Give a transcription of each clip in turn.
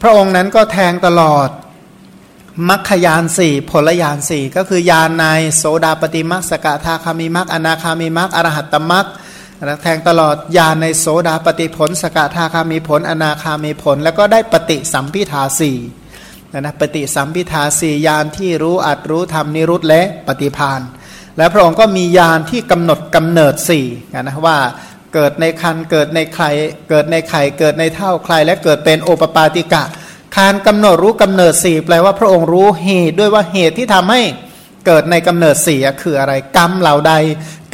พระองค์นั้นก็แทงตลอดมัคคยานสี่ผลยานสี่ก็คือยานในโสดาปฏิมัคสกทาคามิมัคอนาคามิมัคอรหัตตมัคแทงตลอดยานในโสดาปฏิผล สกทาคามีผล อนาคามีผล แล้วก็ได้ปฏิสัมพิทาสี่นะนะปฏิสัมพิทาสี่ยานที่รู้อัดรู้ธรรมนิรุตและปฏิพานและพระองค์ก็มียานที่กำหนดกำเนิดสี่นะว่า เกิดในคันเกิดในใครเกิดในไข่เกิดในเท่าใครและเกิดเป็นโอปปาติกะการกำหนดรู้กำเนิดสี่แปลว่าพระองค์รู้เหตุด้วยว่าเหตุที่ทำให้เกิดในกำเนิดสี่คืออะไรกรรมเหล่าใด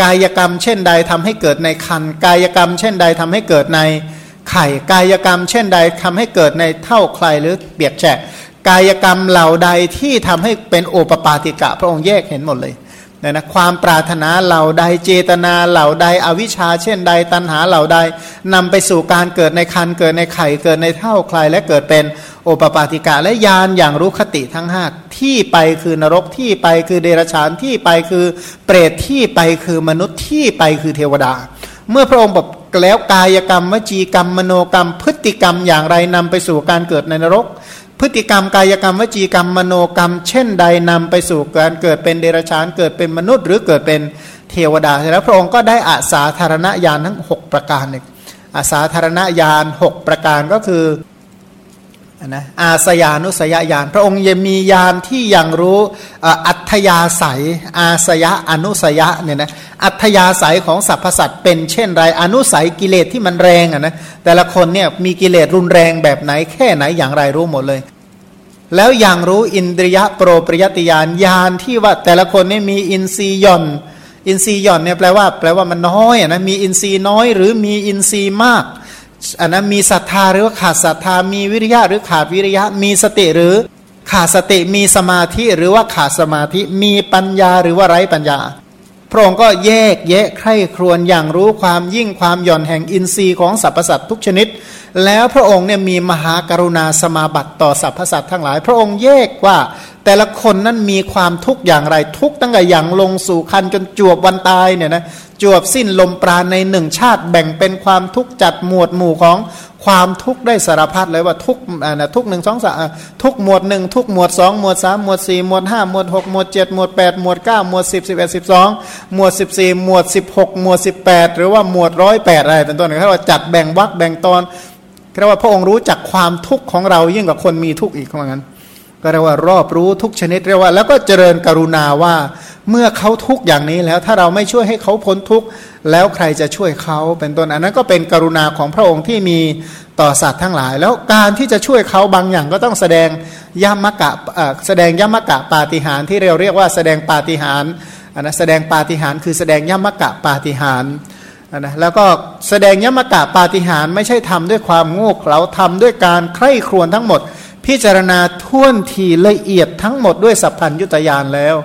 กายกรรม เช่นใดทำให้เกิดในคันกายกรรม เช่นใดทำให้เกิดในไข่กายกรรม เช่นใดทำให้เกิดในเท่าใครหรือเปียกแฉะกายกรรมเหล่าใดที่ทำให้เป็นโอปปาติกะ พระองค์แยกเห็นหมดเลย เนี่ยนะความปรารถนาเหล่าใดเจตนาเหล่าใดอวิชชา เช่นใดตัณหาเหล่าใดนำไปสู่การเกิดในคันเกิดในไข่เกิดในเท่าใครและเกิดเป็นโอปปาติกะและยานอย่างรู้คติทั้งห้าที่ไปคือนรกที่ไปคือเดรัจฉานที่ไปคือเปรตที่ไปคือมนุษย์ที่ไปคือเทวดา เมื่อพระองค์บอกแล้วกายกรรมวจีกรรมมโนกรรมพฤติกรรมอย่างไรนำไปสู่การเกิดในนรก พฤติกรรมกายกรรมวจีกรรมมโนกรรม เช่นใดนำไปสู่การเกิดเป็นเดรัจฉานเกิดเป็นมนุษย์ หรือเกิดเป็นเทวดาแล้วพระองค์ก็ได้อาสาธารณญาณทั้ง 6 ประการเนี่ยอาสาธารณญาณ 6 ประการก็คือ นะอาสยานุสยญาณพระองค์ยังมีญาณที่ยังรู้อัธยาศัย อาสยะอนุสยะเนี่ยนะอัธยาศัยของสรรพสัตว์เป็นเช่นไรอนุสัยกิเลสที่มันแรงอะนะแต่ละคนเนี่ยมีกิเลสรุนแรงแบบไหนแค่ไหนอย่างไรรู้หมดเลย แล้วยังรู้อินทรียะโปรปริยติยานญาณที่ว่าแต่ละคนนี่มีอินทรีย์ย่อนอินทรีย์ย่อนเนี่ยแปลว่าแปลว่ามันน้อยอะนะมีอินทรีย์น้อยหรือมีอินทรีย์มาก อันนั้นมีศรัทธาหรือว่าขาดศรัทธามีวิริยะหรือขาดวิริยะ มีสติหรือขาดสติมีสมาธิหรือว่าขาดสมาธิมีปัญญาหรือว่าไร้ปัญญา พระองค์ก็แยกแยะใคร่ครวญอย่างรู้ความยิ่งความหย่อนแห่งอินทรีย์ของสรรพสัตว์ทุกชนิด แล้วพระองค์เนี่ยมีมหากรุณาสมาบัติต่อสรรพสัตว์ทั้งหลาย พระองค์แยกว่า แต่ละคนนั้นมีความทุกข์อย่างไร ทุกตั้งแต่อย่างลงสู่คันจนจวบวันตายเนี่ยนะจวบสิ้นลมปราณในหนึ่งชาติแบ่งเป็นความทุกข์จัดหมวดหมู่ของความทุกข์ได้สารพัดเลยว่าทุกนะทุกหนึ่งสองสามทุกหมวดหนึ่งทุกหมวดสองหมวดสามหมวดสี่หมวดห้าหมวดหกหมวดเจ็ดหมวดแปดหมวดเก้าหมวดสิบสิบเอ็ดสิบสองหมวดสิบสี่หมวดสิบหกหมวดสิบแปดหรือว่าหมวดร้อยแปดอะไรเป็นต้นเขาว่าจัดแบ่งวรรคแบ่งตอนเรียกว่าพระองค์รู้จักความทุกข์ของเรายิ่งกว่าคนมีทุกข์อีกเพราะงั้น ก็เรียกว่ารอบรู้ทุกชนิดเรียกว่า แล้วก็เจริญกรุณาว่า เมื่อเขาทุกอย่างนี้แล้วถ้าเราไม่ช่วยให้เขาพ้นทุกข์แล้วใครจะช่วยเขาเป็นต้นอันนั้นก็เป็นกรุณาของพระองค์ที่มีต่อสัตว์ทั้งหลาย แล้วการที่จะช่วยเขาบางอย่างก็ต้องแสดงยมกะแสดงยมกะปาฏิหารที่เราเรียกว่าแสดงปาฏิหารอันนะแสดงปาฏิหารคือแสดงยมกะปาฏิหารนะแล้วก็แสดงยมกะปาฏิหารไม่ใช่ทำด้วยความโง่เขลาทำด้วยการใคร่ครวญทั้งหมด พิจารณาท่วนทีละเอียดทั้งหมดด้วยสัพพัญยุตยานแล้ว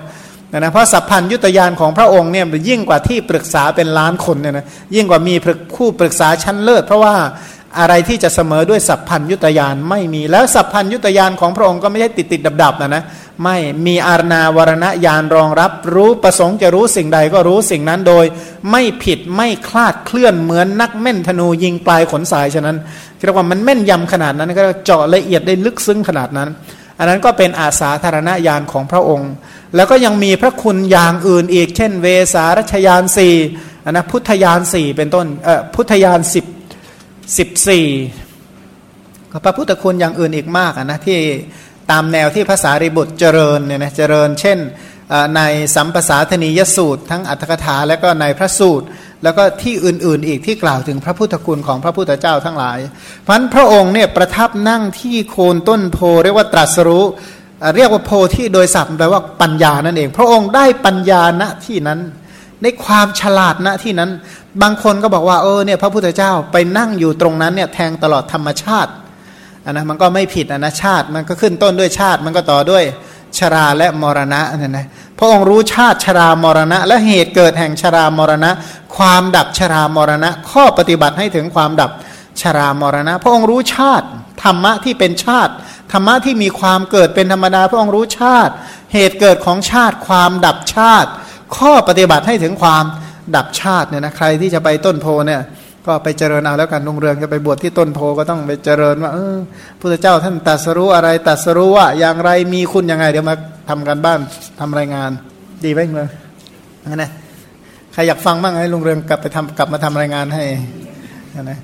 นะเพราะสัพพัญยุตยานของพระองค์เนี่ยยิ่งกว่าที่ปรึกษาเป็นล้านคนเนี่ยนะยิ่งกว่ามีคู่ปรึกษาชั้นเลิศ เพราะว่าอะไรที่จะเสมอด้วยสัพพัญยุตยานไม่มีแล้วสัพพัญยุตยานของพระองค์ก็ไม่ใช่ติดติดดับดับนะนะไม่มีอารณาวรณญาณรองรับรู้ประสงค์จะรู้สิ่งใดก็รู้สิ่งนั้นโดย ไม่ผิดไม่คลาดเคลื่อนเหมือนนักแม่นธนูยิงปลายขนสายฉะนั้น เรียกว่ามันแม่นยำขนาดนั้นก็เจาะละเอียดได้ลึกซึ้งขนาดนั้น อันนั้นก็เป็นอาสาธารณญาณของพระองค์ แล้วก็ยังมีพระคุณอย่างอื่นอีก เช่น เวสารัชยานสี่นะพุทธยานสี่เป็นต้นเอ่อพุทธยานสิบสิบสี่พระพุทธคุณอย่างอื่นอีกมากนะที่ตามแนวที่ภาษาริบุตรเจริญเนี่ยนะเจริญ เช่น ในสัมปสาธนียสูตร ทั้งอัตถกถาและก็ในพระสูตร แล้วก็ที่อื่นๆ อีกที่กล่าวถึงพระพุทธคุณของพระพุทธเจ้าทั้งหลาย เพราะพระองค์เนี่ยประทับนั่งที่โคนต้นโพเรียกว่าตรัสรู้เรียกว่าโพที่โดยศัพท์แปลว่าปัญญานั่นเอง พระองค์ได้ปัญญาณที่นั้นในความฉลาดณที่นั้น บางคนก็บอกว่าเออเนี่ยพระพุทธเจ้าไปนั่งอยู่ตรงนั้นเนี่ยแทงตลอดธรรมชาติอันนะมันก็ไม่ผิดอนะชาติมันก็ขึ้นต้นด้วยชาติ มันก็ต่อด้วยชราและมรณะนั่นนะ พระองค์รู้ชาติชรามรณะ และเหตุเกิดแห่งชรามรณะ ความดับชรามรณะ ข้อปฏิบัติให้ถึงความดับชรามรณะ พระองค์รู้ชาติธรรมะที่เป็นชาติธรรมะที่มีความเกิดเป็นธรรมดาพระองค์รู้ชาติ เหตุเกิดของชาติความดับชาติ ข้อปฏิบัติให้ถึงความดับชาติเนี่ยนะใครที่จะไปต้นโพเนี่ย ก็ไปเจริญเอาแล้วกันลุงเรืองจะไปบวชที่ต้นโพก็ต้องไปเจริญว่าเออพุทธเจ้าท่านตรัสรู้อะไรตรัสรู้ว่าอย่างไรมีคุณยังไง เดี๋ยวมาทำกันบ้านทำรายงาน ดีไหมเมืองนั่นนะใครอยากฟังบ้างให้ลุงเรืองกลับไปทำกลับมาทำรายงานให้นะ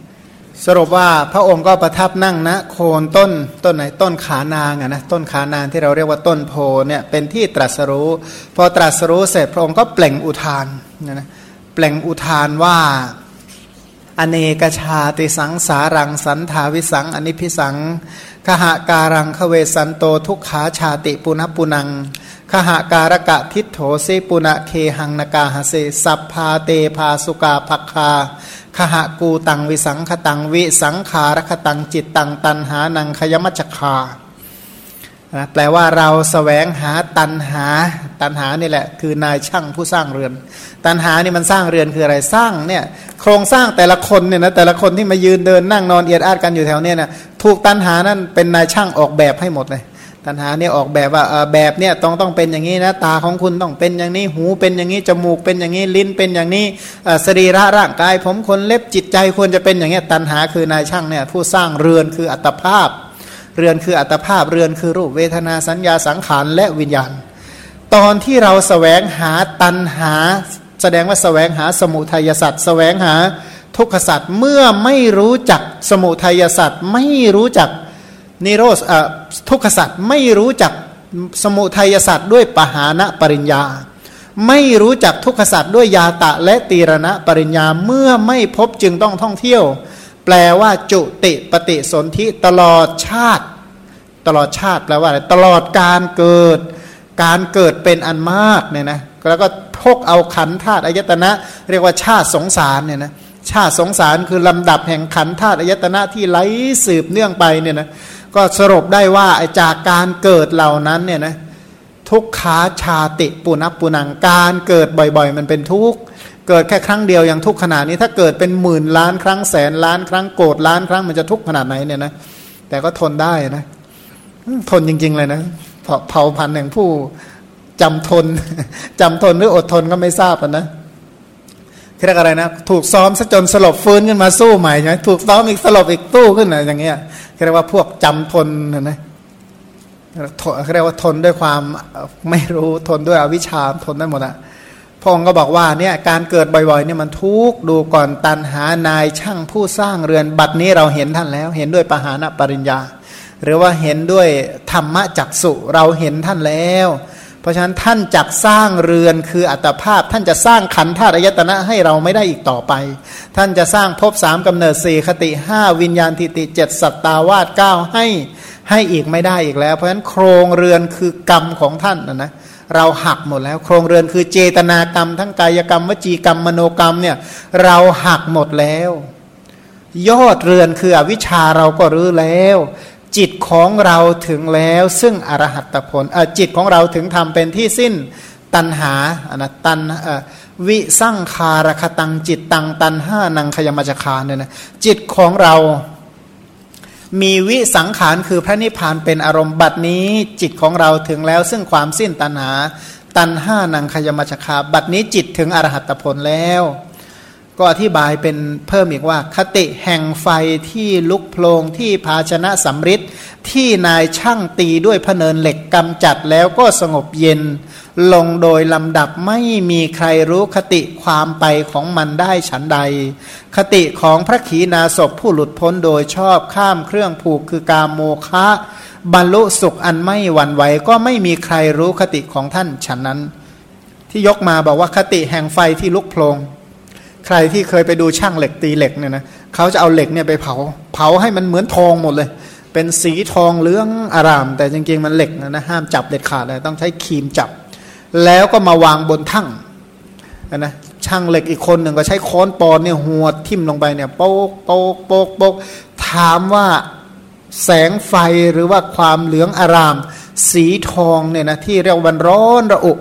สรุปว่าพระองค์ก็ประทับนั่งนะโคนต้นต้นไหนต้นขานางอะนะต้นขานางที่เราเรียกว่าต้นโพเนี่ยเป็นที่ตรัสรู้ พอตรัสรู้เสร็จพระองค์ก็เปล่งอุทานนะเปล่งอุทานว่า อเนกชาติสังสารังสันทาวิสังอนิพิสังขหาการังขเวสันโตทุกขาชาติปุณปุนังขหาการกะทิโถเสปุณะเคหังนกาหเสสัพพาเตพาสุกาภักคาขหะกูตังวิสังขตังวิสังขารคตังจิตตังตันหานังขยมัจคา นะแปลว่าเราสแสวงหาตันหา ตันหานี่แหละ คือนายช่างผู้สร้างเรือน ตันหานี่มันสร้างเรือนคืออะไรสร้างเนี่ยโครงสร้างแต่ละคนเนี่ยนะแต่ละคนที่มายืนเดินนั่งนอนเอียดอาดกันอยู่แถวเนี้นะถูกตันหานั่นเป็นนายช่างออกแบบให้หมดเลยตัณหาเนี่ยออกแบบว่าแบบเนี่ยต้องต้องเป็นอย่างนี้นะตาของคุณต้องเป็นอย่างนี้หูเป็นอย่างนี้จมูกเป็นอย่างนี้ลิ้นเป็นอย่างนี้สรีระร่างกาย ผมคนเล็บจิตใจควรจะเป็นอย่างนี้ตัณหาคือนายช่างเนี่ยผู้สร้างเรือนคืออัตภาพ เรือนคืออัตภาพเรือนคือรูปเวทนาสัญญาสังขารและวิญญาณ ตอนที่เราสแสวงหาตัณหา แสดงว่าสแสวงหาสมุทัยสัตว์แสวงหาทุกขสัตว์เมื่อไม่รู้จักสมุทัยสัตว์ไม่รู้จักนิโรธทุกขสัตว์ไม่รู้จักสมุทัยสัตว์ด้วยปหานะปริญญา ไม่รู้จักทุกขสัตว์ด้วยยาตะและตีรณะปริญญาเมื่อไม่พบจึงต้องท่องเที่ยว แปลว่าจุติปฏิสนธิตลอดชาติ ตลอดชาติแปลว่าอะไรตลอดการเกิด การเกิดเป็นอันมากเนี่ยนะแล้วก็พกเอาขันธาตุอายตนะ เรียกว่าชาติสงสารเนี่ยนะชาติสงสารคือลำดับแห่งขันธาตุอายตนะที่ไหลสืบเนื่องไปเนี่ยนะก็สรุปได้ว่าจากการเกิดเหล่านั้นเนี่ยนะทุกขาชาติปุนับปุนังการเกิดบ่อย ๆ มันเป็นทุกข์ เกิดแค่ครั้งเดียวอย่างทุกขนาดนี้ ถ้าเกิดเป็นหมื่นล้านครั้งแสนล้านครั้งโกรธล้านครั้งมันจะทุกข์ขนาดไหนเนี่ยนะแต่ก็ทนได้นะทนจริง ๆ เลยนะเผ่าพันธุ์แห่งผู้จำทนจำทนหรืออดทนก็ไม่ทราบนะเรียกอะไรนะ ถูกซ้อมซะจนสลบฟื้นขึ้นมาสู้ใหม่ใช่ไหมถูกซ้อมอีกสลบอีกตู้ขึ้นอะไรอย่างเงี้ยเรียกว่าพวกจำทนนะนะเรียกว่าทนด้วยความไม่รู้ทนด้วยอวิชชาทนได้หมดอะ พงก็บอกว่าเนี่ยการเกิดบ่อยๆเนี่ยมันทุกดูก่อนตันหานายช่างผู้สร้างเรือนบัดนี้เราเห็นท่านแล้ว เห็นด้วยปหานปริญญา หรือว่าเห็นด้วยธรรมะจักสุเราเห็นท่านแล้ว เพราะฉะนั้นท่านจักสร้างเรือนคืออัตภาพ ท่านจะสร้างขันธาตุอายตนะให้เราไม่ได้อีกต่อไป ท่านจะสร้างภพสามกำเนิดสี่คติห้าวิญญาณทิติเจ็ดสัตตาวาสเก้าให้ให้อีกไม่ได้อีกแล้ว เพราะฉะนั้นโครงเรือนคือกรรมของท่านนะนะเเราหักหมดแล้ว โครงเรือนคือเจตนากรรม ทั้งกายกรรมวจีกรรมมโนกรรมเนี่ยเราหักหมดแล้ว ยอดเรือนคืออวิชชาเราก็รื้อแล้ว จิตของเราถึงแล้ว ซึ่งอรหัตผลจิตของเราถึงทำเป็นที่สิ้นตันหาอนะตันวิสั่งคารคตังจิตตังตันห้านังขยมจคาเนี่ยนะจิตของเรา มีวิสังขารคือพระนิพพานเป็นอารมณ์บัดนี้จิตของเราถึงแล้วซึ่งความสิ้นตัณหา ตันห้านังขยมชคาบัดนี้จิตถึงอรหัตผลแล้ว ก็อธิบายเป็นเพิ่มอีกว่า คติแห่งไฟที่ลุกโพลงที่ภาชนะสำริดที่นายช่างตีด้วยพเนินเหล็กกำจัดแล้วก็สงบเย็น ลงโดยลำดับไม่มีใครรู้คติความไปของมันได้ฉันใด คติของพระขีณาสพผู้หลุดพ้นโดยชอบข้ามเครื่องผูกคือกามโมคะ บรรลุสุขอันไม่หวั่นไหวก็ไม่มีใครรู้คติของท่านฉันนั้น ที่ยกมาบอกว่าคติแห่งไฟที่ลุกโพลง ใครที่เคยไปดูช่างเหล็กตีเหล็กเนี่ยนะเขาจะเอาเหล็กเนี่ยไปเผา เผาให้มันเหมือนทองหมดเลย เป็นสีทองเหลืองอาราม แต่จริงๆมันเหล็กนะนะห้ามจับเด็ดขาดเลยต้องใช้ครีมจับ แล้วก็มาวางบนทั่งนะช่างเหล็กอีกคนหนึ่งก็ใช้ค้อนปอนเนี่ยหัวทิ่มลงไปเนี่ยโป๊กโป๊กโป๊กโป๊กถามว่าแสงไฟหรือว่าความเหลืองอาราม สีทองเนี่ยนะที่เรียกวันร้อนระอุ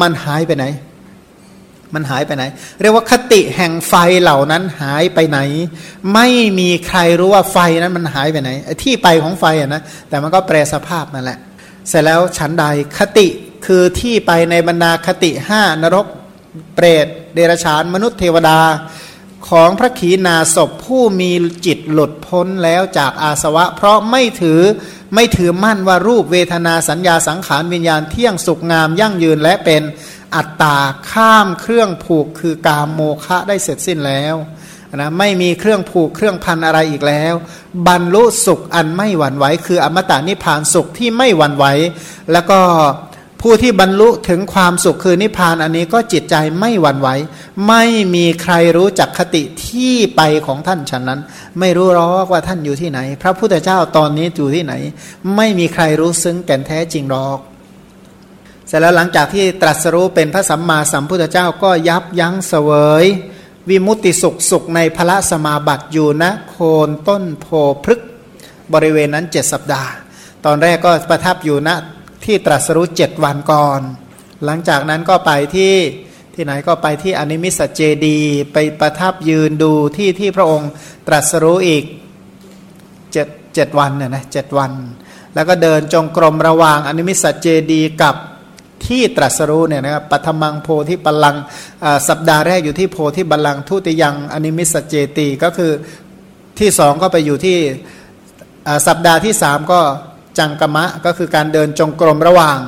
มันหายไปไหน มันหายไปไหน เรียกว่าคติแห่งไฟเหล่านั้นหายไปไหน ไม่มีใครรู้ว่าไฟนั้นมันหายไปไหนที่ไปของไฟอะนะแต่มันก็แปรสภาพนั่นแหละ เสร็จแล้วฉันใดคติคือที่ไปในบรรดาคติห้านรกเปรตเดรัจฉานมนุษย์เทวดาของพระขีณาสพผู้มีจิตหลุดพ้นแล้วจากอาสวะ เพราะไม่ถือไม่ถือมั่นว่ารูปเวทนาสัญญาสังขารวิญญาณเที่ยงสุขงามยั่งยืนและเป็น อัตตาข้ามเครื่องผูกคือกามโมฆะได้เสร็จสิ้นแล้วนะไม่มีเครื่องผูกเครื่องพันอะไรอีกแล้ว บรรลุสุขอันไม่หวั่นไหวคืออมตะนิพพานสุขที่ไม่หวั่นไหวแล้วก็ผู้ที่บรรลุถึงความสุขคือนิพพานอันนี้ก็จิตใจไม่หวั่นไหวไม่มีใครรู้จักคติที่ไปของท่านฉะนั้น ไม่รู้หรอกว่าท่านอยู่ที่ไหน พระพุทธเจ้าตอนนี้อยู่ที่ไหน ไม่มีใครรู้ซึ้งแก่นแท้จริงหรอก เสร็จแล้วหลังจากที่ตรัสรู้เป็นพระสัมมาสัมพุทธเจ้าก็ยับยั้งเสวย วิมุตติสุขสุขในพระสมาบัติอยู่ณโคนต้นโพพฤกบริเวณนั้นเจ็ดสัปดาห์ ตอนแรกก็ประทับอยู่ณที่ตรัสรู้เจ็ดวันก่อน หลังจากนั้นก็ไปที่ที่ไหนก็ไปที่อนิมิสเจดีย์ ไปประทับยืนดูที่ที่พระองค์ตรัสรู้อีกเจ็ดเจ็ดวันเนี่ยนะเจ็ดวัน แล้วก็เดินจงกรมระหว่างอนิมิสเจดีย์กับ ที่ตรัสรู้เนี่ยนะครับปฐมังโพธิปัลลังกังสัปดาห์แรกอยู่ที่โพธิบัลลังทุติยังอนิมิสเจตีก็คือที่สองก็ไปอยู่ที่สัปดาห์ที่สามก็จังกมะก็คือการเดินจงกรมระหว่าง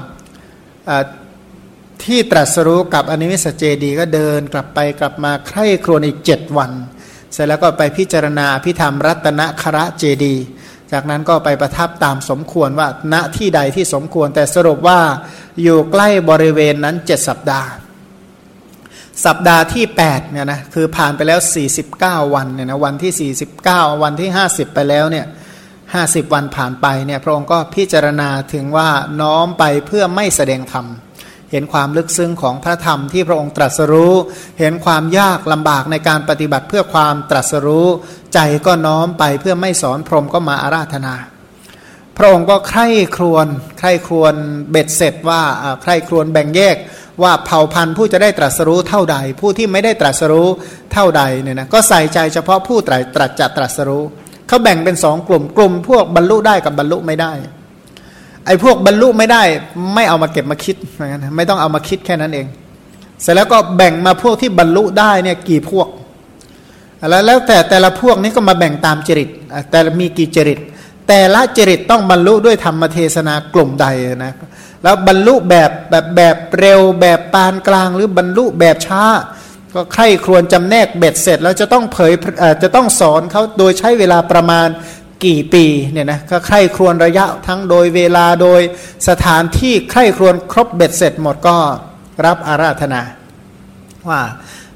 ที่ตรัสรู้กับอนิมิสเจดี ก็เดินกลับไปกลับมาใคร่ครวญอีกเจ็ดวัน เสร็จแล้วก็ไปพิจารณาพิธรรมรัตนคระเจดี จากนั้นก็ไปประทับตามสมควรว่าณที่ใดที่สมควร แต่สรุปว่าอยู่ใกล้บริเวณนั้นเจ็ดสัปดาห์ สัปดาห์ที่8เนี่ยนะคือผ่านไปแล้ว 49 วันเนี่ยนะวันที่ 49 วันที่ 50 ไปแล้วเนี่ยห้าสิบวันผ่านไปเนี่ยพระองค์ก็พิจารณาถึงว่าน้อมไปเพื่อไม่แสดงธรรม เห็นความลึกซึ้งของพระธรรมที่พระองค์ตรัสรู้ เห็นความยากลำบากในการปฏิบัติเพื่อความตรัสรู้ ใจก็น้อมไปเพื่อไม่สอนพรหมก็มาอาราธนา พระองค์ก็ใคร่ครวญใคร่ครวญเบ็ดเสร็จว่าใคร่ครวญแบ่งแยกว่าเผ่าพันธุ์ผู้จะได้ตรัสรู้เท่าใด ผู้ที่ไม่ได้ตรัสรู้เท่าใดเนี่ยนะก็ใส่ใจเฉพาะผู้ตรัสจัตรัสรู้เขาแบ่งเป็นสองกลุ่มกลุ่มพวกบรรลุได้กับบรรลุไม่ได้ ไอ้พวกบรรลุไม่ได้ ไม่เอามาเก็บมาคิดไม่ต้องเอามาคิดแค่นั้นเอง เสร็จแล้วก็แบ่งมาพวกที่บรรลุได้เนี่ยกี่พวก แล้วแล้วแต่แต่ละพวกนี้ก็มาแบ่งตามจริต แต่มีกี่จริต แต่ละจริตต้องบรรลุด้วยธรรมเทศนากลุ่มใดนะแล้วบรรลุแบบแบบแบบเร็วแบบปานกลาง หรือบรรลุแบบช้า ก็ใคร่ครวญจำแนกเบ็ดเสร็จ แล้วจะต้องเผยจะต้องสอนเขาโดยใช้เวลาประมาณ กี่ปีเนี่ยนะก็ใคร่ครวญระยะทั้งโดยเวลาโดยสถานที่ใคร่ครวญครบเบ็ดเสร็จหมดก็รับอาราธนา ว่า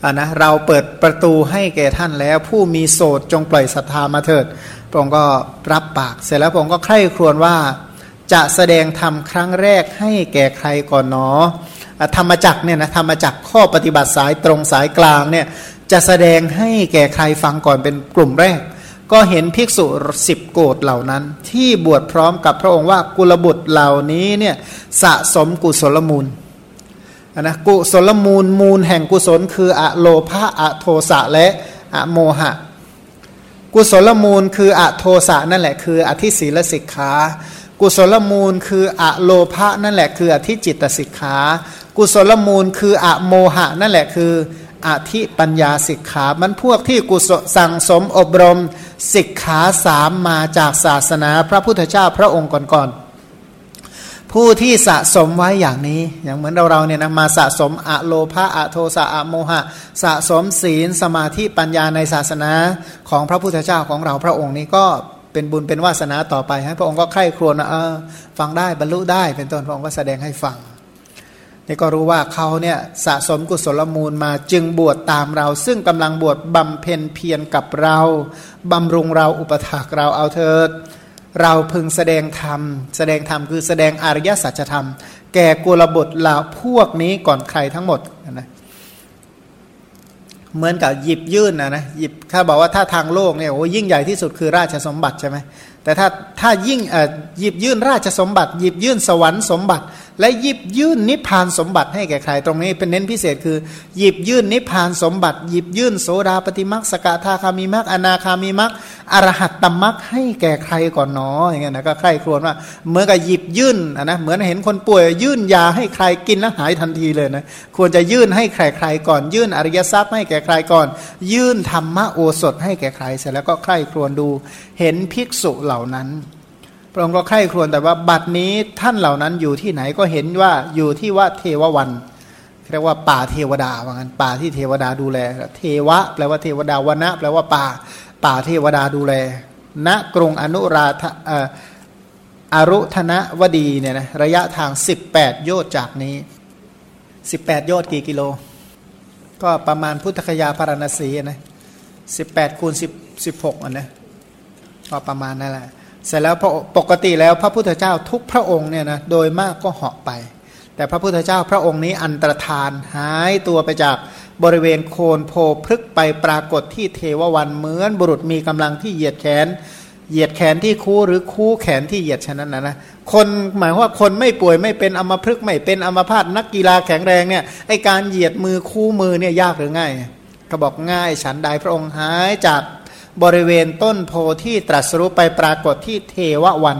อ่านะเราเปิดประตูให้แก่ท่านแล้ว ผู้มีโสดจงปล่อยศรัทธามาเถิดพระองค์ก็รับปากเสร็จแล้วพระองค์ก็ใคร่ครวญว่าจะแสดงธรรมครั้งแรกให้แก่ใครก่อนเนาะธรรมจักเนี่ยนะธรรมจักข้อปฏิบัติสายตรงสายกลางเนี่ยจะแสดงให้แก่ใครฟังก่อนเป็นกลุ่มแรก ก็เห็นภิกษุสิบโกดเหล่านั้น ที่บวชพร้อมกับพระองค์ว่ากุลบุตรเหล่านี้เนี่ยสะสมกุศลมูลนะกุศลมูลมูลแห่งกุศล คืออะโลภะอะโทสะและอะโมหะ กุศลมูลคืออะโทสะนั่นแหละคืออธิศีลสิกขากุศลมูลคืออะโลภะนั่นแหละคืออธิจิตสิกขา กุศลมูลคืออะโมหะนั่นแหละคือ อธิปัญญาสิกขา มันพวกที่กุศลสั่งสมอบรมสิกขาสามมาจากศาสนาพระพุทธเจ้าพระองค์ก่อนๆผู้ที่สะสมไว้อย่างนี้ อย่างเหมือนเราเราเนี่ยนะมาสะสมอะโลภะอะโทสะอะโมหะ สะสมศีลสมาธิปัญญาในศาสนาของพระพุทธเจ้าของเราพระองค์นี้ก็เป็นบุญเป็นวาสนาต่อไปให้พระองค์ก็ใคร่ครวญเออฟังได้บรรลุได้เป็นต้นพระองค์ก็แสดงให้ฟัง นี่ก็รู้ว่าเขาเนี่ยสะสมกุศลมูลมาจึงบวชตามเรา ซึ่งกำลังบวชบำเพ็ญเพียรกับเราบำรุงเราอุปถากเราเอาเถิด เราพึงแสดงธรรม แสดงธรรมคือแสดงอริยสัจธรรม แก่กุลบุตรเหล่าพวกนี้ก่อนใครทั้งหมดนะเหมือนกับหยิบยื่นนะนะหยิบถ้าบอกว่าถ้าทางโลกเนี่ยโอ้ยิ่งใหญ่ที่สุดคือราชสมบัติใช่ไหมแต่ถ้าถ้ายิ่งหยิบยื่นราชสมบัติ หยิบยื่นสวรรค์สมบัติ และหยิบยื่นนิพพานสมบัติให้แก่ใคร ตรงนี้เป็นเน้นพิเศษคือ หยิบยื่นนิพพานสมบัติ หยิบยื่นโสดาปฏิมักสกทาคามีมักอนาคามีมักอรหัตตมักให้แก่ใครก่อนหนออย่างเงี้ยนะก็ใครครวญว่าเหมือนกับหยิบยื่นนะเหมือนเห็นคนป่วยยื่นยาให้ใครกินแล้วหายทันทีเลยนะควรจะยื่นให้ใครใครก่อน ยื่นอริยทรัพย์ให้แก่ใครก่อน ยื่นธรรมโอสถให้แก่ใครเสร็จแล้วก็ใครครวญดู เห็นภิกษุเหล่านั้น ระองค์ก็ใคร่ครวญแต่ว่าบัดนี้ท่านเหล่านั้นอยู่ที่ไหนก็เห็นว่าอยู่ที่ว่าเทววันเรียกว่าป่าเทวดาว่างั้นป่าที่เทวดาดูแล เทวะ แปลว่าเทวดาวนะ แปลว่าป่า ป่าเทวดาดูแล ณกรุงอนุราธอารุธนวดีเนี่ยนะระยะทาง 18 โยชน์จากนี้ 18 โยชน์กี่กิโล ก็ประมาณพุทธคยาพารณสีนะ18คูณ10 16อะนะก็ประมาณนั่นแหละ เสร็จแล้วปกติแล้วพระพุทธเจ้าทุกพระองค์เนี่ยนะโดยมากก็เหาะไป แต่พระพุทธเจ้าพระองค์นี้อันตรธานหายตัวไปจากบริเวณโคนโพพฤกไปปรากฏที่เทววันเหมือนบุรุษมีกำลังที่เหยียดแขน เหยียดแขนที่คู่หรือคู่แขนที่เหยียดฉะนั้นนะนะคนหมายว่าคนไม่ป่วยไม่เป็นอมพฤกไม่เป็นอมพาตนักกีฬาแข็งแรงเนี่ยไอการเหยียดมือคู่มือเนี่ยยากหรือง่ายก็บอกง่ายฉันใดพระองค์หายจาก บริเวณต้นโพที่ตรัสรู้ไปปรากฏที่เทววัน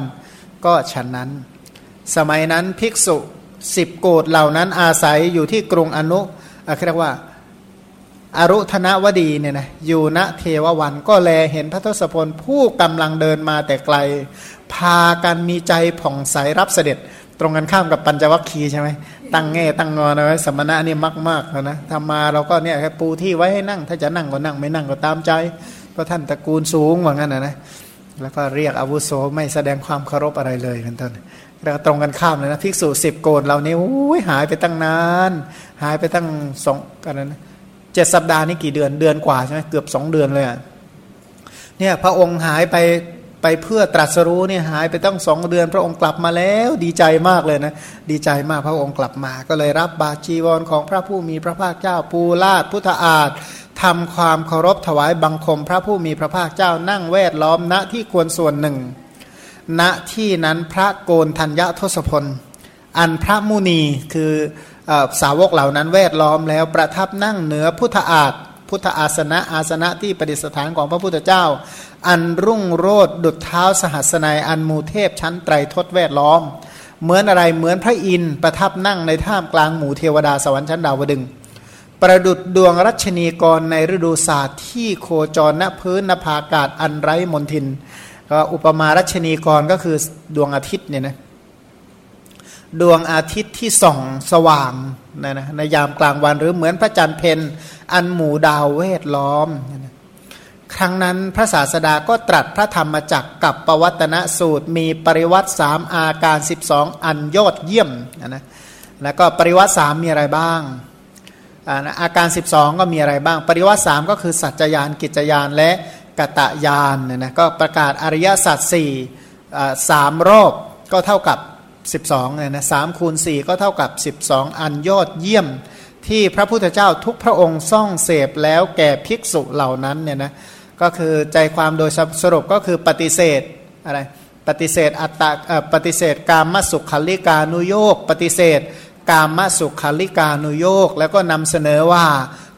ก็ฉะนั้น สมัยนั้นภิกษุสิบโกดเหล่านั้นอาศัยอยู่ที่กรุงอนุเรียกว่าอารุธนวดีเนี่ยนะอยู่ณเทววันก็แลเห็นพระทศพลผู้กำลังเดินมาแต่ไกล พากันมีใจผ่องใสรับเสด็จ ตรงกันข้ามกับปัญจวัคคีย์ใช่ไหมตั้งแง่ตั้งงอนไว้สมณะนี่มากมากนะทำมาเราก็เนี่ยปูที่ไว้ให้นั่ง ถ้าจะนั่งก็นั่งไม่นั่งก็ตามใจ เพราะท่านตระกูลสูงว่างั้นนะนะแล้วก็เรียกอาวุโสไม่แสดงความเคารพอะไรเลยเป็นต้นแล้วตรงกันข้ามเลยนะภิกษุสิบโกนเหล่านี้หายไปตั้งนาน หายไปตั้งสองกันนะเจ็ดสัปดาห์นี่กี่เดือนเดือนกว่าใช่ไหมเกือบสองเดือนเลยอะเนี่ยพระองค์หายไปไปเพื่อตรัสรู้เนี่ยหายไปตั้งสองเดือน พระองค์กลับมาแล้วดีใจมากเลยนะ ดีใจมากพระองค์กลับมา ก็เลยรับบาจีวรของพระผู้มีพระภาคเจ้าปูลาดพุทธอาฏ ทำความเคารพถวายบังคมพระผู้มีพระภาคเจ้านั่งแวดล้อมณที่ควรส่วนหนึ่ง ณที่นั้นพระโกนธัญญทศพล อันพระมุนีคืออสาวกเหล่านั้นแวดล้อมแล้วประทับนั่งเหนือพุทธอาฏพุทธอาสนะอาสนะที่ประดิษฐานของพระพุทธเจ้า อันรุ่งโรดดุจเท้าสหัสนัยอันมูเทพชั้นไตรทศแวดล้อม เหมือนอะไรเหมือนพระอินทร์ประทับนั่งในท่ามกลางหมู่เทวดาสวรรค์ชั้นดาวดึง ประดุดดวงรัชนีกรในฤดูศาสตร์ที่โคจรณพื้นนภาอากาศอันไร้มนทิน ก็อุปมารัชนีกรก็คือดวงอาทิตย์เนี่ยนะดวงอาทิตย์ที่ส่องสว่างนะนะในยามกลางวันหรือเหมือนพระจันทร์เพนอันหมู่ดาวเวทล้อม ครั้งนั้นพระศาสดาก็ตรัสพระธรรมจักกับปวัตนสูตรมีปริวัติสามอาการ 12 อันยอดเยี่ยมนะแล้วก็ปริวัติสามมีอะไรบ้าง อาการ 12 ก็มีอะไรบ้าง ปริวัติสามก็คือสัจจยานกิจยานและกตะยานเนี่ยนะก็ประกาศอริยสัจสี่สามรอบก็เท่ากับ 12เนี่ยนะสามคูณสี่ก็เท่ากับ 12 อันยอดเยี่ยมที่พระพุทธเจ้าทุกพระองค์ซ่องเสพแล้วแก่ภิกษุเหล่านั้นเนี่ยนะก็คือใจความโดยสรุปก็คือปฏิเสธอะไรปฏิเสธอัตตาปฏิเสธกามมสุขคลิกานุโยกปฏิเสธ กามสุขาลิกานุโยกแล้วก็นำเสนอว่า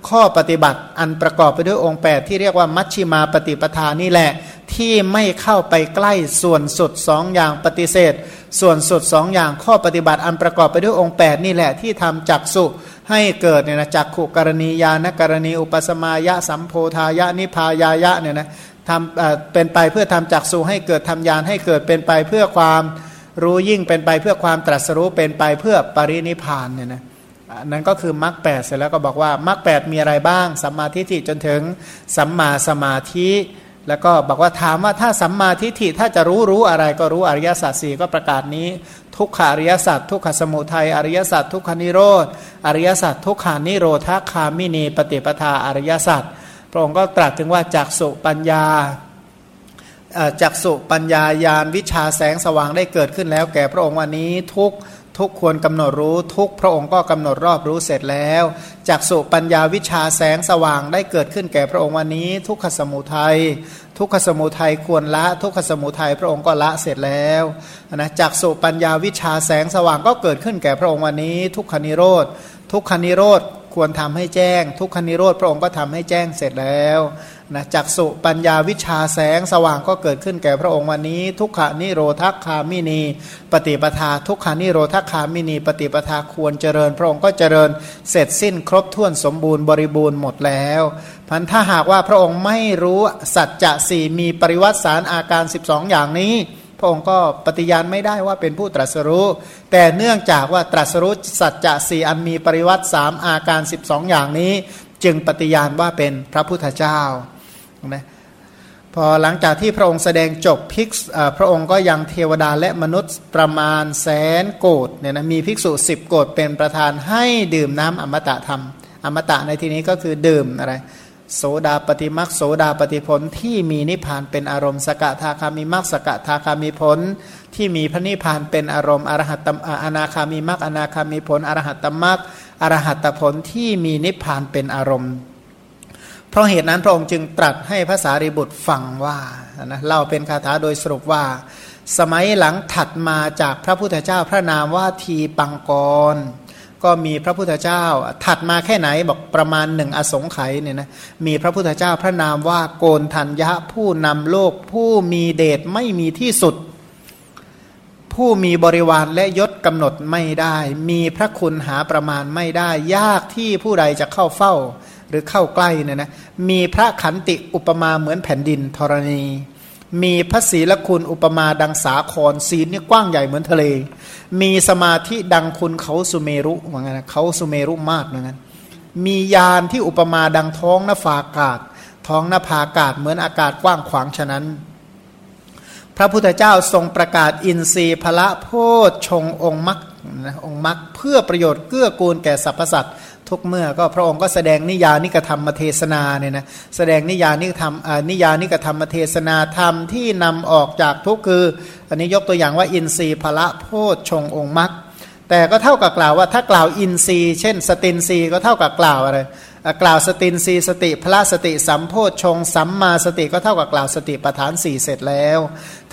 ข้อปฏิบัติอันประกอบไปด้วยองค์ 8 ที่เรียกว่ามัชชิมาปฏิปทานี่แหละ ที่ไม่เข้าไปใกล้ส่วนสุดสองอย่างปฏิเสธ ส่วนสุดสองอย่างข้อปฏิบัติอันประกอบไปด้วยองค์ 8 นี่แหละที่ทำจักสุให้เกิดเนี่ยนะจักขุกรณียานกรณี อุปสมายะสัมโพธายะนิพายายะเนี่ยนะทำเป็นไปเพื่อทำจักสุให้เกิดทำยานให้เกิดเป็นไปเพื่อความ รู้ยิ่งเป็นไปเพื่อความตรัสรู้เป็นไปเพื่อปรินิพานเนี่ยนะนั่นก็คือมรรคแปดเสร็จแล้วก็บอกว่ามรรคแปดมีอะไรบ้างสัมมาทิฏฐิจนถึงสัมมาสมาธิ แล้วก็บอกว่าถามว่าถ้าสัมมาทิฏฐิถ้าจะรู้รู้อะไรก็รู้อริยสัจสี่ก็ประกาศนี้ ทุกขาริยสัจทุกขสมุทัยอริยสัจทุกขานิโรธอริยสัจทุกขานิโรธคามินีปฏิปทาอริยสัจพระองค์ก็ตรัสถึงว่าจากสุปัญญา จักสุปัญญายานวิชาแสงสว่างได้เกิดขึ้นแล้ว แก่พระองค์วันนี้ทุกทุกควรกำหนดรู้ทุกพระองค์ก็กำหนดรอบรู้เสร็จแล้วจากสุปัญญาวิชาแสงสว่างได้เกิดขึ้นแก่พระองค์วันนี้ ทุกขสมุทัยทุกขสมุทัยควรละ ทุกขสมุทัยพระองค์ก็ละเสร็จแล้วนะจากสุปัญญาวิชาแสงสว่างก็เกิดขึ้นแก่พระองค์วันนี้ ทุกขนิโรธทุกขนิโรธควรทำให้แจ้ง ทุกขนิโรธพระองค์ก็ทำให้แจ้งเสร็จแล้ว นะจักสุปัญญาวิชาแสงสว่างก็เกิดขึ้นแก่พระองค์วันนี้ ทุกขานิโรธคามินี ปฏิปทา ทุกขานิโรธคามินี ปฏิปทาควรเจริญ พระองค์ก็เจริญเสร็จสิ้นครบถ้วนสมบูรณ์บริบูรณ์หมดแล้วพันถ้าหากว่าพระองค์ไม่รู้สัจจะสี่มีปริวัติสารอาการ 12 อย่างนี้ พระองค์ก็ปฏิญาณไม่ได้ว่าเป็นผู้ตรัสรู้ แต่เนื่องจากว่าตรัสรู้สัจจะสี่อันมีปริวัติสามอาการ 12 อย่างนี้ จึงปฏิญาณว่าเป็นพระพุทธเจ้า นะพอหลังจากที่พระองค์แสดงจบภิกษุพระองค์ก็ยังเทวดาและมนุษย์ประมาณแสนโกดเนี่ยนะมีภิกษุสิบโกดเป็นประธานให้ดื่มน้ำอมตะธรรม อมตะในที่นี้ก็คือดื่มอะไรโสดาปฏิมักโสดาปฏิผลที่มีนิพพานเป็นอารมณ์สกทาคามิมักสกทาคามิผล ที่มีพระนิพพานเป็นอารมณ์อรหัตตอนาคามิมักอนาคามิผลอรหัตตมักอรหัตตผลที่มีนิพพานเป็นอารมณ์ ราะเหตุนั้นพระองค์จึงตรัสให้ภาษาริบุตรฟังว่านะเล่าเป็นคาถาโดยสรุปว่า สมัยหลังถัดมาจากพระพุทธเจ้าพระนามว่าทีปังกร ก็มีพระพุทธเจ้า ถัดมาแค่ไหนบอกประมาณหนึ่งอสงไขยเนี่ยนะมีพระพุทธเจ้าพระนามว่าโกนทัญญะผู้นำโลกผู้มีเดชไม่มีที่สุด ผู้มีบริวารและยศกำหนดไม่ได้ มีพระคุณหาประมาณไม่ได้ ยากที่ผู้ใดจะเข้าเฝ้า หรือเข้าใกล้เนี่ยนะมีพระขันติอุปมาเหมือนแผ่นดินธรณี มีพระศีลคุณอุปมาดังสาครศีลนี่กว้างใหญ่เหมือนทะเล มีสมาธิดังคุณเขาสุเมรุว่างั้นเขาสุเมรุมากเหมือนกันมียานที่อุปมาดังท้องนภาอากาศ ท้องนภาอากาศเหมือนอากาศกว้างขวางฉะนั้น พระพุทธเจ้าทรงประกาศอินทรีย์พระโพชฌงองค์มรรค องค์มรรคเพื่อประโยชน์เกื้อกูลแก่สรรพสัตว์ทุกเมื่อก็พระองค์ก็แสดงนิยานิกธรรมเทศนาเนี่ยนะแสดงนิยานิกธรรมนิยานิกธรรมเทศนาธรรมที่นำออกจากทุกคือ อันนี้ยกตัวอย่างว่าอินทรีย์พละโพชฌงองค์มรรคแต่ก็เท่ากับกล่าวว่าถ้ากล่าวอินทรีย์ เช่น สตินทรีย์ก็เท่ากับกล่าวอะไร กล่าวสตินรีสติพระสติสัมโพชงสัมมาสติก็เท่ากับกล่าวสติปฐานสี่เสร็จแล้ว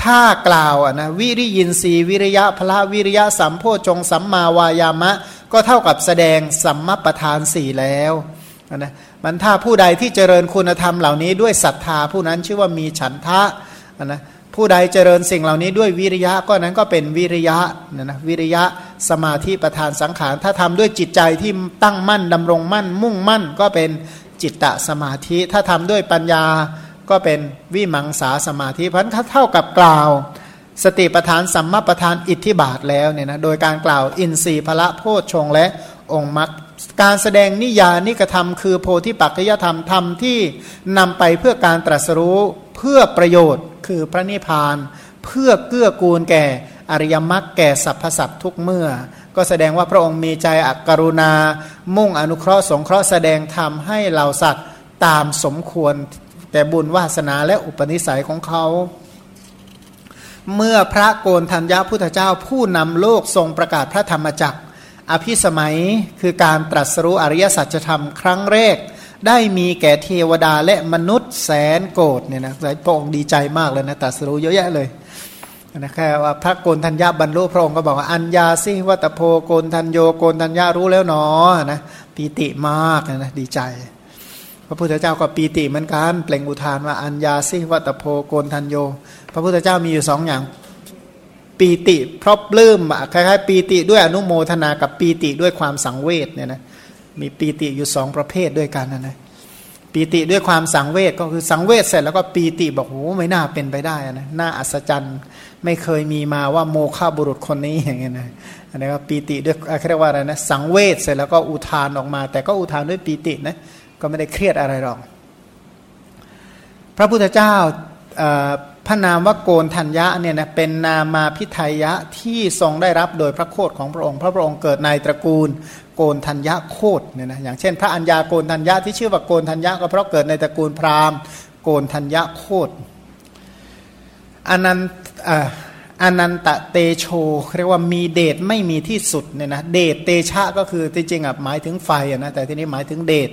ถ้ากล่าวนะวิริยินรีวิริยะพระวิริยะสัมโพชงสัมมาวายามะ ก็เท่ากับแสดงสัมมาปทานสี่แล้วนะมันถ้าผู้ใดที่เจริญคุณธรรมเหล่านี้ด้วยศรัทธาผู้นั้นชื่อว่ามีฉันทะนะ ผู้ใดเจริญสิ่งเหล่านี้ด้วยวิริยะก็นั้นก็เป็นวิริยะนะนะวิริยะสมาธิประธานสังขาร ถ้าทำด้วยจิตใจที่ตั้งมั่นดำรงมั่น มุ่งมั่นก็เป็นจิตตสมาธิ ถ้าทำด้วยปัญญาก็เป็นวิมังสาสมาธิพันเท่ากับกล่าว สติประธานสัมมาประธานอิทธิบาทแล้วเนี่ยนะโดยการกล่าวอินทรีย์พละโพชฌงและองค์มรรคการแสดงนิยานิกธรรมคือโพธิปัจจยธรรมธรรมที่นำไปเพื่อการตรัสรู้เพื่อประโยชน์ คือพระนิพพานเพื่อเกื้อกูลแก่อริยมรรคแก่สรรพสัตว์ทุกเมื่อ ก็แสดงว่าพระองค์มีใจอักรุณา มุ่งอนุเคราะห์สงเคราะห์แสดงธรรมให้เหล่าสัตว์ตามสมควร แต่บุญวาสนาและอุปนิสัยของเขา เมื่อพระโกนธัญญาพุทธเจ้าผู้นำโลกทรงประกาศพระธรรมจักร อภิสมัยคือการตรัสรู้อริยสัจธรรมครั้งแรก ได้มีแก่เทวดาและมนุษย์แสนโกรธเนี่ยนะพระองค์ดีใจมากเลยนะตัสรู้เยอะแยะเลยนะแค่ว่าพระโกนทัญญาบรรลุพระองค์ก็บอกว่าอัญญาสิวัตโพโกนทัญโยโกนทัญญารู้แล้วหนอนะปีติมากนะดีใจ พระพุทธเจ้าก็ปีติเหมือนกันเปล่งอุทานว่าอัญญาสิวัตโพโกนทัญโย พระพุทธเจ้ามีอยู่สองอย่างปีติเพราะปลื้มคล้ายๆปีติด้วยอนุโมทนากับปีติด้วยความสังเวชเนี่ยนะ มีปีติอยู่สองประเภทด้วยกันนะนะปีติด้วยความสังเวชก็คือสังเวชเสร็จแล้วก็ปีติบอกโอ้ไม่น่าเป็นไปได้นะน่าอัศจรรย์ไม่เคยมีมาว่าโมฆะบุรุษคนนี้อย่างเงี้ยนะอันนี้ก็ปีติด้วยเรียกว่าอะไรนะสังเวชเสร็จแล้วก็อุทานออกมา แต่ก็อุทานด้วยปีตินะก็ไม่ได้เครียดอะไรหรอก พระพุทธเจ้าพระนามว่าโกนทัญญะเนี่ยนะเป็นนามาพิทายะที่ทรงได้รับโดยพระโคดของพระองค์ พระองค์เกิดในตระกูล โกนทัญญะโคดเนี่ยนะอย่างเช่น พระอัญญาโกนทัญญะที่ชื่อว่าโกนทัญญะก็เพราะเกิดในตระกูลพราหมณ์โกนทัญญะโคดอันนั้นอนันตเตโชเรียกว่ามีเดชไม่มีที่สุดเนี่ยนะเดชเตชะก็คือจริงๆอะหมายถึงไฟอะนะแต่ที่นี้หมายถึงเดช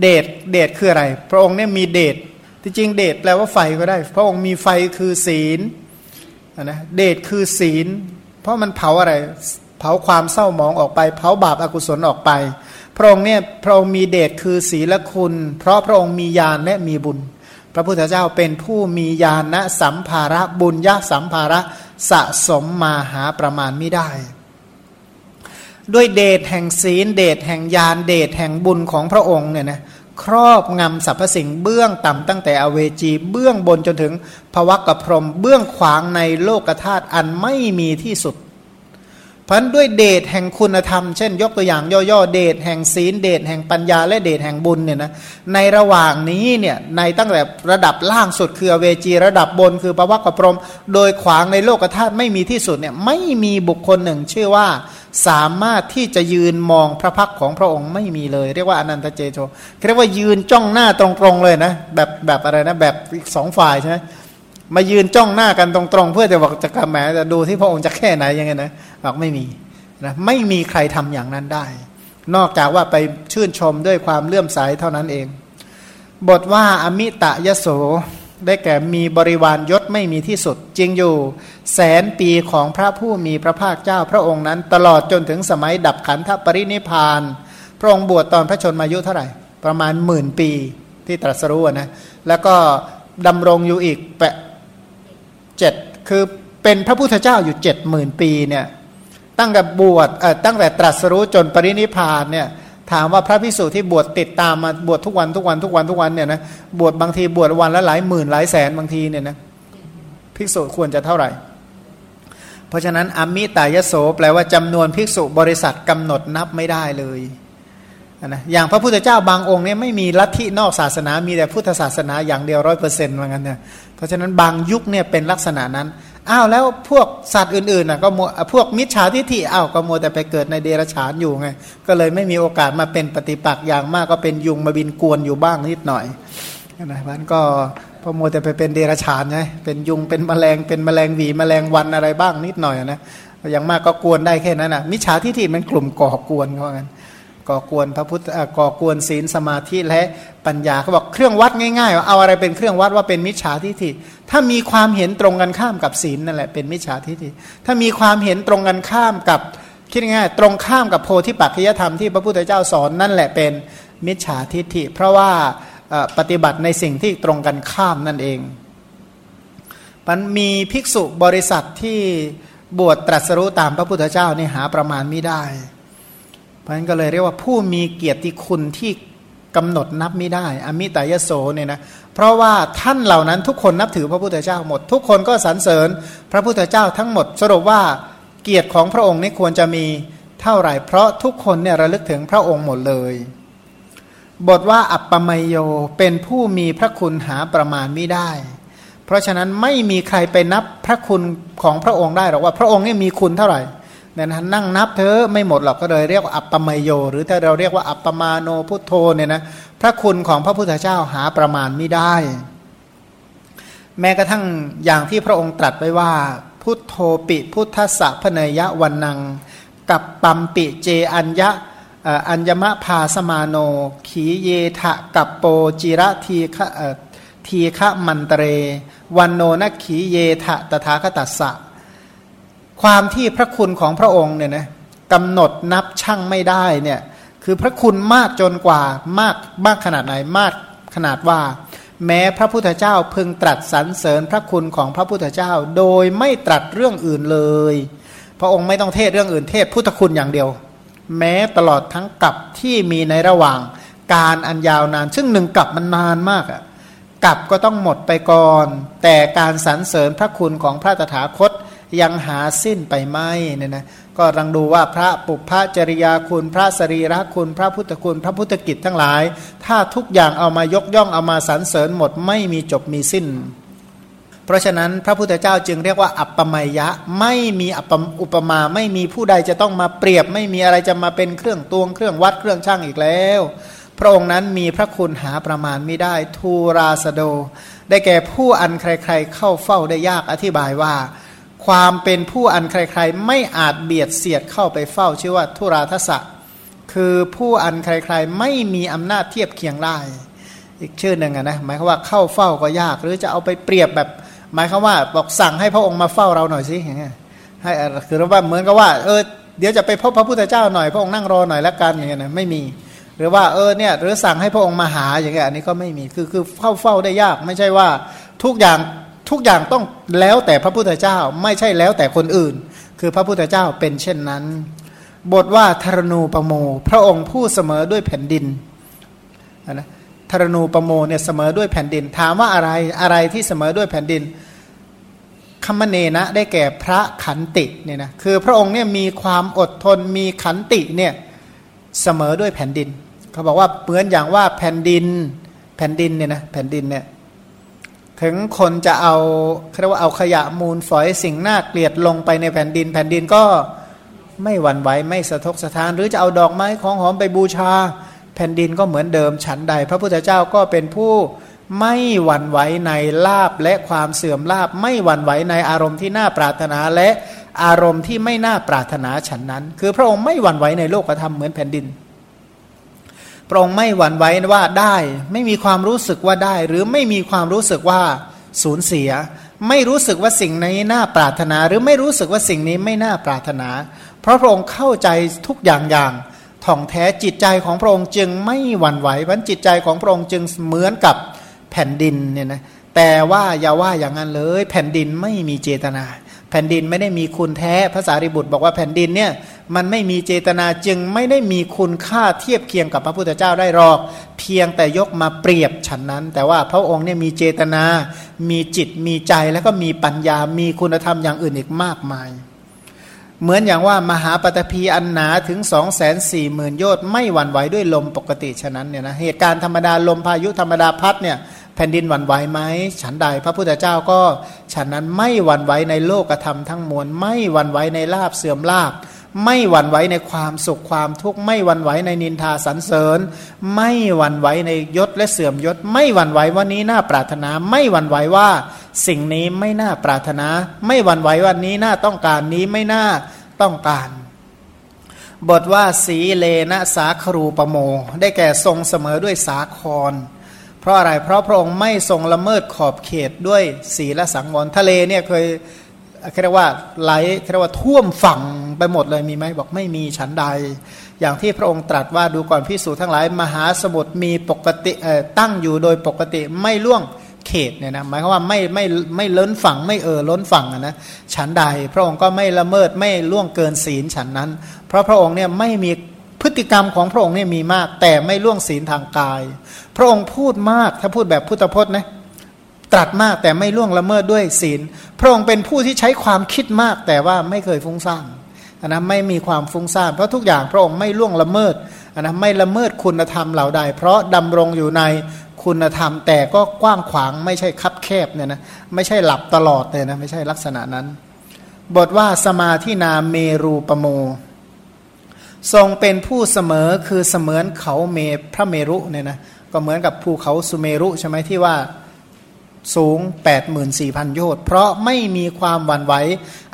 เดชเดชคืออะไร พระองค์เนี่ยมีเดชที่จริงเดชแปลว่าไฟก็ได้ พระองค์มีไฟคือศีลนะเดชคือศีล เพราะมันเผาอะไร เผาความเศร้าหมองออกไป เผาบาปอากุศลออกไป พระองค์เนี่ยพระองค์มีเดชคือศีลคุณ เพราะพระองค์มีญาณและมีบุญ พระพุทธเจ้าเป็นผู้มีญาณนะสัมภาระบุญยะสัมภาระสะสมมาหาประมาณไม่ได้ ด้วยเดชแห่งศีลเดชแห่งญาณเดชแห่งบุญของพระองค์เนี่ยนะครอบงำสรรพสิ่งเบื้องต่ำตั้งแต่อเวจีเบื้องบนจนถึงภวกพรมเบื้องขวางในโลกธาตุอันไม่มีที่สุด พันด้วยเดชแห่งคุณธรรม เช่น ยกตัวอย่างย่อๆเดชแห่งศีลเดชแห่งปัญญาและเดชแห่งบุญเนี่ยนะในระหว่างนี้เนี่ยในตั้งแต่ระดับล่างสุดคือเวจีระดับบนคือปวักกพรม โดยขวางในโลกธาตุไม่มีที่สุดเนี่ยไม่มีบุคคลหนึ่ง ชื่อว่าสามารถที่จะยืนมองพระพักของพระองค์ไม่มีเลย เรียกว่าอนันตเจโชเรียกว่ายืนจ้องหน้าตรงๆเลยนะแบบแบบอะไรนะแบบสองฝ่ายใช่ไหม มายืนจ้องหน้ากันตรงๆ เพื่อจะบอกจะกระแหมจะดูที่พระองค์จะแค่ไหนยังไงนะบอกไม่มีนะไม่มีใครทำอย่างนั้นได้ นอกจากว่าไปชื่นชมด้วยความเลื่อมใสเท่านั้นเอง บทว่าอมิตะยโสได้แก่มีบริวารยศไม่มีที่สุด จริงอยู่แสนปีของพระผู้มีพระภาคเจ้าพระองค์นั้น ตลอดจนถึงสมัยดับขันธปรินิพาน พระองค์บวชตอนพระชนมายุเท่าไหร่ ประมาณหมื่นปีที่ตรัสรู้นะแล้วก็ดำรงอยู่อีกแปะ เจ็ดคือเป็นพระพุทธเจ้าอยู่เจ็ดหมื่นปีเนี่ยตั้งแต่บวชตั้งแต่ตรัสรู้จนปรินิพานเนี่ยถามว่าพระพิสุที่บวชติดตามมาบวชทุกวันทุกวันทุกวันทุกวันเนี่ยนะบวชบางทีบวชวันละหลายหมื่นหลายแสนบางทีเนี่ยนะภิกษุควรจะเท่าไหร่ เพราะฉะนั้นอมิตายโสแปลว่าจำนวนภิกษุบริษัทกำหนดนับไม่ได้เลย นะอย่างพระพุทธเจ้าบางองค์เนี่ยไม่มีลัทธินอกศาสนา มีแต่พุทธศาสนาอย่างเดียวร้อยเปอร์เซ็นต์เหมือนกันเนี่ยเพราะฉะนั้นบางยุคเนี่ยเป็นลักษณะนั้นอ้าวแล้วพวกสัตว์อื่นๆน่ะก็มัวพวกมิจฉาทิฏฐิอ้าวก็มัวแต่ไปเกิดในเดรัจฉานอยู่ไงก็เลยไม่มีโอกาสมาเป็นปฏิปักษ์อย่างมากก็เป็นยุงมาบินกวนอยู่บ้างนิดหน่อยนะมันก็พอมัวแต่ไปเป็นเดรัจฉานไงเป็นยุงเป็นแมลงเป็นแมลงหวีแมลงวันอะไรบ้างนิดหน่อยนะอย่างมากก็กวนได้แค่นั้นนะมิจฉาทิฏฐิมันกลุ่มก่อกวนเขากัน ก่อกวนพระพุทธก่อกวนศีลสมาธิและปัญญาเขาบอกเครื่องวัดง่ายๆเอาอะไรเป็นเครื่องวัดว่าเป็นมิจฉาทิฏฐิถ้ามีความเห็นตรงกันข้ามกับศีลนั่นแหละเป็นมิจฉาทิฏฐิถ้ามีความเห็นตรงกันข้ามกับคิดง่ายตรงข้ามกับโพธิปัจจยธรรมที่พระพุทธเจ้าสอนนั่นแหละเป็นมิจฉาทิฏฐิ เพราะว่าปฏิบัติในสิ่งที่ตรงกันข้ามนั่นเองมันมีภิกษุบริษัทที่บวชตรัสรู้ตามพระพุทธเจ้านี่หาประมาณไม่ได้ เพราะฉะนั้นก็เลยเรียกว่าผู้มีเกียรติคุณที่กำหนดนับไม่ได้ อมิตายโสเนี่ยนะ เพราะว่าท่านเหล่านั้นทุกคนนับถือพระพุทธเจ้าหมด ทุกคนก็สรรเสริญพระพุทธเจ้าทั้งหมด สรุปว่าเกียรติของพระองค์นี่ควรจะมีเท่าไหร่ เพราะทุกคนเนี่ยระลึกถึงพระองค์หมดเลย บทว่าอัปปมยโยเป็นผู้มีพระคุณหาประมาณไม่ได้ เพราะฉะนั้นไม่มีใครไปนับพระคุณของพระองค์ได้หรอกว่าพระองค์นี่มีคุณเท่าไหร่ เนี่ยนะนั่งนับเธอไม่หมดหรอกก็เลยเรียกว่าอัปปมโย หรือถ้าเราเรียกว่าอัปปมาโนพุทโธเนี่ยนะพระคุณของพระพุทธเจ้าหาประมาณไม่ได้ แม้กระทั่งอย่างที่พระองค์ตรัสไว้ว่า พุทโธปิพุทธสะพเนยะวันนัง กับปัมปิเจอัญญะอัญญมะพาสมาโน ขีเยทะกับโปจิระทีฆะทีฆะมันตเร วันโนนขีเยทะตถาคตัสสะ ความที่พระคุณของพระองค์เนี่ยนะกำหนดนับช่างไม่ได้เนี่ยคือพระคุณมากจนกว่ามากมากขนาดไหนมากขนาดว่า แม้พระพุทธเจ้าพึงตรัสสรรเสริญพระคุณของพระพุทธเจ้า โดยไม่ตรัสเรื่องอื่นเลย พระองค์ไม่ต้องเทศเรื่องอื่นเทศพุทธคุณอย่างเดียว แม้ตลอดทั้งกับที่มีในระหว่างการอันยาวนาน ซึ่งหนึ่งกับมันนานมากอะกับก็ต้องหมดไปก่อน แต่การสรรเสริญพระคุณของพระตถาคต ยังหาสิ้นไปไม่เนี่ยนะก็รังดูว่าพระปุพพจริยาคุณ พระสรีระคุณ พระพุทธคุณ พระพุทธกิจทั้งหลาย ถ้าทุกอย่างเอามายกย่องเอามาสรรเสริญหมดไม่มีจบมีสิ้น เพราะฉะนั้นพระพุทธเจ้าจึงเรียกว่า อัปปมัยยะไม่มีอัปอุปมาไม่มีผู้ใดจะต้องมาเปรียบ ไม่มีอะไรจะมาเป็นเครื่องตวงเครื่องวัดเครื่องช่างอีกแล้วพระองค์นั้นมีพระคุณหาประมาณไม่ได้ทูราสโด ได้แก่ผู้อันใครๆเข้าเฝ้าได้ยากอธิบายว่า ความเป็นผู้อันใครๆ ไม่อาจเบียดเสียดเข้าไปเฝ้าชื่อว่าทุราทศะคือผู้อันใครๆ ไม่มีอำนาจเทียบเคียงได้อีกชื่อหนึ่งนะหมายความว่าเข้าเฝ้าก็ยาก หรือจะเอาไปเปรียบแบบ หมายความว่าบอกสั่งให้พระองค์มาเฝ้าเราหน่อยสิอย่างเงี้ยให้คือว่าเหมือนกับว่าเออเดี๋ยวจะไปพบพระพุทธเจ้าหน่อยพระองค์นั่งรอหน่อยแล้วกันอย่างเงี้ยนะไม่มี หรือว่าเออเนี่ยหรือสั่งให้พระองค์มาหาอย่างเงี้ยอันนี้ก็ไม่มีคือคือเข้าเฝ้าได้ยากไม่ใช่ว่าทุกอย่าง ทุกอย่างต้องแล้วแต่พระพุทธเจ้าไม่ใช่แล้วแต่คนอื่น คือพระพุทธเจ้าเป็นเช่นนั้น บทว่าธรณูปโม พระองค์ผู้เสมอด้วยแผ่นดินนะธรณูปโมเนี่ยเสมอด้วยแผ่นดิน ถามว่าอะไรอะไรที่เสมอด้วยแผ่นดินคัมเนนะได้แก่พระขันติเนี่ยนะคือพระองค์เนี่ยมีความอดทนมีขันติเนี่ยเสมอด้วยแผ่นดิน เขาบอกว่าเหมือนอย่างว่าแผ่นดินแผ่นดินเนี่ยนะแผ่นดินเนี่ย ถึงคนจะเอาเรียกว่าเอาขยะมูลฝอยสิ่งน่าเกลียดลงไปในแผ่นดิน แผ่นดินก็ไม่หวั่นไหวไม่สะทกสะท้าน หรือจะเอาดอกไม้ของหอมไปบูชา แผ่นดินก็เหมือนเดิมฉันใด พระพุทธเจ้าก็เป็นผู้ไม่หวั่นไหวในลาบและความเสื่อมลาบ ไม่หวั่นไหวในอารมณ์ที่น่าปรารถนาและอารมณ์ที่ไม่น่าปรารถนาฉันนั้น คือพระองค์ไม่หวั่นไหวในโลกธรรมเหมือนแผ่นดิน พระองค์ไม่หวั่นไหวว่าได้ ไม่มีความรู้สึกว่าได้ หรือไม่มีความรู้สึกว่าสูญเสีย ไม่รู้สึกว่าสิ่งนี้น่าปรารถนา หรือไม่รู้สึกว่าสิ่งนี้ไม่น่าปรารถนา เพราะพระองค์เข้าใจทุกอย่างอย่างท่องแท้จิตใจของพระองค์จึงไม่หวั่นไหวเพราะจิตใจของพระองค์จึงเหมือนกับแผ่นดินเนี่ยนะแต่ว่าอย่าว่าอย่างนั้นเลย แผ่นดินไม่มีเจตนา แผ่นดินไม่ได้มีคุณแท้ภาษาริบุตรบอกว่าแผ่นดินเนี่ยมันไม่มีเจตนาจึงไม่ได้มีคุณค่าเทียบเคียงกับพระพุทธเจ้าได้หรอก เพียงแต่ยกมาเปรียบฉันนั้น แต่ว่าพระองค์เนี่ยมีเจตนา มีจิตมีใจแล้วก็มีปัญญา มีคุณธรรมอย่างอื่นอีกมากมาย เหมือนอย่างว่ามหาปฐพีอันหนาถึง 2 4 0 0 0 0โยชน์ไม่หวั่นไหวด้วยลมปกติฉะนั้นเนี่ยนะเหตุการณ์ธรรมดาลมพายุธรรมดาพัดเนี่ย ผ่นดินหวั่นไหวไหมฉันใดพระพุทธเจ้าก็ฉันนั้นไม่หวั่นไหวในโลกธรรมทั้งมวลไม่หวั่นไหวในลาบเสื่อมลาบ ไม่หวั่นไหวในความสุขความทุกข์ไม่หวั่นไหวในนินทาสรรเสริญ ไม่หวั่นไหวในยศและเสื่อมยศ ไม่หวั่นไหวว่านี้น่าปรารถนา ไม่หวั่นไหวว่า สิ่งนี้ไม่น่าปรารถนา ไม่หวั่นไหวว่านี้น่าต้องการนี้ไม่น่าต้องการ บทว่าสีเลนะสาครูปโม ได้แก่ทรงเสมอด้วยสาคร เพราะอะไรเพราะพระองค์ไม่ทรงละเมิดขอบเขตด้วยศีลสังวรทะเลเนี่ยเคยเรียกว่าไหลเรียกว่าท่วมฝั่งไปหมดเลยมีไหมบอกไม่มีฉันใด อย่างที่พระองค์ตรัสว่าดูก่อนพิสูจทั้งหลาย มหาสมุทรมีปกติตั้งอยู่โดยปกติไม่ล่วงเขตเนี่ยนะหมายความว่าไม่ไม่ไม่ล้นฝั่งไม่เออล้นฝั่งนะฉันใด พระองค์ก็ไม่ละเมิดไม่ล่วงเกินศีลฉันนั้น เพราะพระองค์เนี่ยไม่มี พฤติกรรมของพระองค์เนี่ยมีมาก แต่ไม่ล่วงศีลทางกาย พระองค์พูดมากถ้าพูดแบบพุทธพจน์นะตรัสมากแต่ไม่ล่วงละเมิดด้วยศีล พระองค์เป็นผู้ที่ใช้ความคิดมากแต่ว่าไม่เคยฟุ้งซ่านนะไม่มีความฟุ้งซ่านเพราะทุกอย่างพระองค์ไม่ล่วงละเมิดนะไม่ละเมิดคุณธรรมเหล่าใด เพราะดำรงอยู่ในคุณธรรมแต่ก็กว้างขวางไม่ใช่คับแคบเนี่ยนะไม่ใช่หลับตลอดเลยนะไม่ใช่ลักษณะนั้น บทว่าสมาธินาเมรูปโม ทรงเป็นผู้เสมอคือเสมือนเขาเมพระเมรุเนี่ยนะก็เหมือนกับภูเขาสุเมรุใช่ไหมที่ว่าสูง 84,000 โยชน์เพราะไม่มีความหวั่นไหว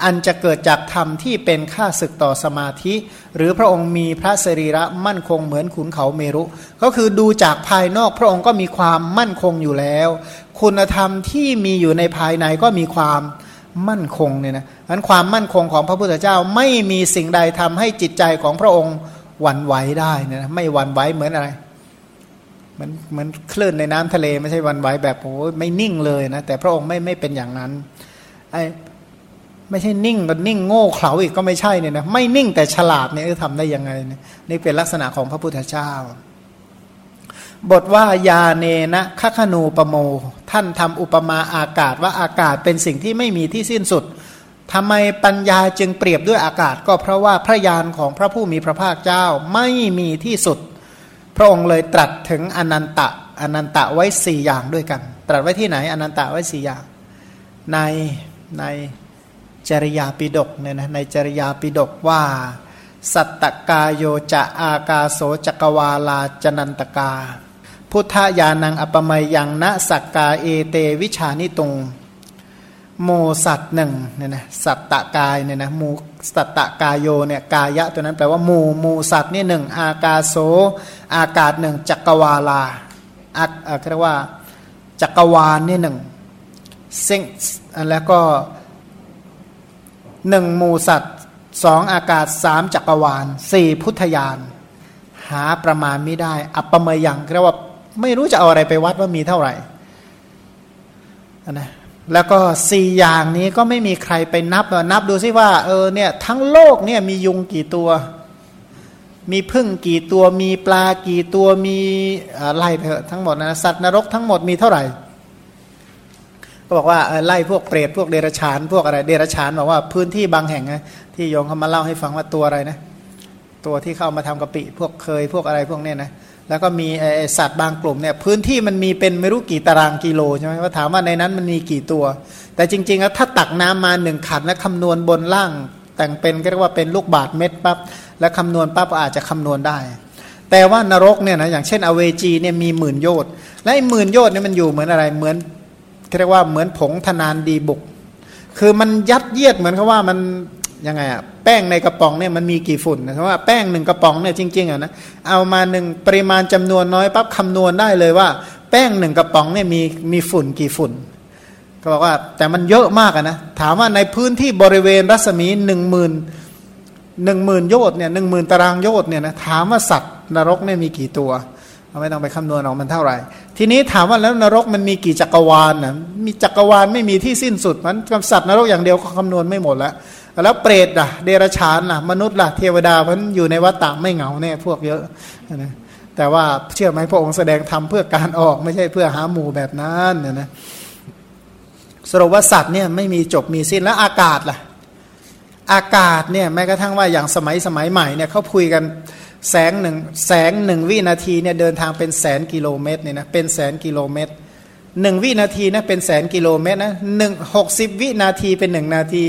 อันจะเกิดจากธรรมที่เป็นค่าศึกต่อสมาธิ หรือพระองค์มีพระสรีระมั่นคงเหมือนขุนเขาเมรุ ก็คือดูจากภายนอกพระองค์ก็มีความมั่นคงอยู่แล้ว คุณธรรมที่มีอยู่ในภายในก็มีความ มั่นคงเนี่ยนะนั้นความมั่นคงของพระพุทธเจ้าไม่มีสิ่งใดทำให้จิตใจของพระองค์หวั่นไหวได้นะไม่หวั่นไหวเหมือนอะไรมันเหมือนคลื่นในน้ำทะเลไม่ใช่วันไหวแบบโอ้ไม่นิ่งเลยนะแต่พระองค์ไม่ไม่เป็นอย่างนั้นไอ้ไม่ใช่นิ่งก็นิ่งโง่เขลาอีกก็ไม่ใช่เนี่ยนะไม่นิ่งแต่ฉลาดเนี่ยทำได้ยังไงเนี่ยนี่เป็นลักษณะของพระพุทธเจ้า บทว่ายาเนนะคขนูปโม ท่านทำอุปมาอากาศว่าอากาศเป็นสิ่งที่ไม่มีที่สิ้นสุดทำไมปัญญาจึงเปรียบด้วยอากาศ ก็เพราะว่าพระยานของพระผู้มีพระภาคเจ้าไม่มีที่สุด พระองค์เลยตรัสถึงอนันตะอนันตะไว้สี่อย่างด้วยกัน ตรัสไว้ที่ไหน อนันตะไว้สี่อย่าง ในในจริยาปิดกเนี่ยนะในจริยาปิดกว่า สัตตกายโยจะอากาโสจักวาลาจนันตกา พุทธญาณังอปมัยยังณสักกาเอเตวิชานิตงโมสัตหนึ่งเนี่ยนะสัตตะกายเนี่ยนะมูสัตตะกายโยเนี่ยกายะตัวนั้นแปลว่ามูมูสัตนี่หนึ่งอากาโสอากาศหนึ่งจักรวาลาอักเรียกว่าจักรวาลนี่หนึ่งเซ็งแล้วก็หนึ่งมูสัตสองอากาศสามจักรวาลสี่พุทธยานหาประมาณไม่ได้ อัปปเมยังเรียกว่า ไม่รู้จะเอาอะไรไปวัดว่ามีเท่าไหร่นะแล้วก็สี่อย่างนี้ก็ไม่มีใครไปนับนับดูซิว่าเออเนี่ยทั้งโลกเนี่ยมียุงกี่ตัว มีพึ่งกี่ตัวมีปลากี่ตัวมีไล่เถอะทั้งหมดนะสัตว์นรกทั้งหมดมีเท่าไหร่ ก็บอกว่าไล่พวกเปรตพวกเดรัจฉานพวกอะไร เดรัจฉานบอกว่าพื้นที่บางแห่งนะที่โยงเขามาเล่าให้ฟังว่าตัวอะไรนะ ตัวที่เข้ามาทำกะปิ พวกเคยพวกอะไรพวกเนี้ยนะ แล้วก็มีสัตว์บางกลุ่มเนี่ยพื้นที่มันมีเป็นไม่รู้กี่ตารางกิโลใช่ไหมว่าถามว่าในนั้นมันมีกี่ตัว แต่จริงๆแล้วถ้าตักน้ำมาหนึ่งขันและคำนวณบนล่าง แต่งเป็นก็เรียกว่าเป็นลูกบาทเม็ดปั๊บแล้วคำนวณปั๊บอาจจะคำนวณได้ แต่ว่านรกเนี่ยนะอย่างเช่นอเวจีเนี่ยมีหมื่นโยชน์และไอ้หมื่นโยชน์เนี่ยมันอยู่เหมือนอะไรเหมือนเรียกว่าเหมือนผงธนานดีบุก คือมันยัดเยียดเหมือนกับว่ามัน ยังไงอะแป้งในกระป๋องเนี่ยมันมีกี่ฝุ่นนะว่าแป้งหนึ่งกระป๋องเนี่ยจริงๆอะนะเอามาหนึ่งปริมาณจำนวนน้อยปั๊บคำนวณได้เลยว่า แป้งหนึ่งกระป๋องเนี่ยมีมีฝุ่นกี่ฝุ่นก็บอกว่าแต่มันเยอะมากนะถามว่าในพื้นที่บริเวณรัศมีหนึ่งหมื่นหนึ่งหมื่นโยชน์เนี่ยหนึ่งหมื่นตารางโยชน์เนี่ยนะถามว่าสัตว์นรกเนี่ยมีกี่ตัวไม่ต้องไปคำนวณออกมันเท่าไหร่ ทีนี้ถามว่าแล้วนรกมันมีกี่จักรวาลนะมีจักรวาลไม่มีที่สิ้นสุดมันสัตว์นรกอย่างเดียวก็คำนวณไม่หมดแล้ว แล้วเปรตล่ะ เดรัจฉานล่ะ มนุษย์ล่ะ เทวดามันอยู่ในวัฏฏะไม่เหงาแน่พวกเยอะนะแต่ว่าเชื่อไหมพระองค์แสดงธรรมเพื่อการออกไม่ใช่เพื่อหาหมู่แบบนั้นเนี่ยนะสรุปว่าสัตว์เนี่ยไม่มีจบมีสิ้นแล้วอากาศล่ะ อากาศเนี่ยแม้กระทั่งว่าอย่างสมัยสมัยใหม่เนี่ยเขาคุยกันแสงหนึ่งแสงหนึ่งวินาทีเนี่ยเดินทางเป็นแสนกิโลเมตรเนี่ยนะเป็นแสนกิโลเมตรหนึ่งวินาทีนะเป็นแสนกิโลเมตรนะหนึ่งหกสิบวินาทีเป็นหนึ่งนาที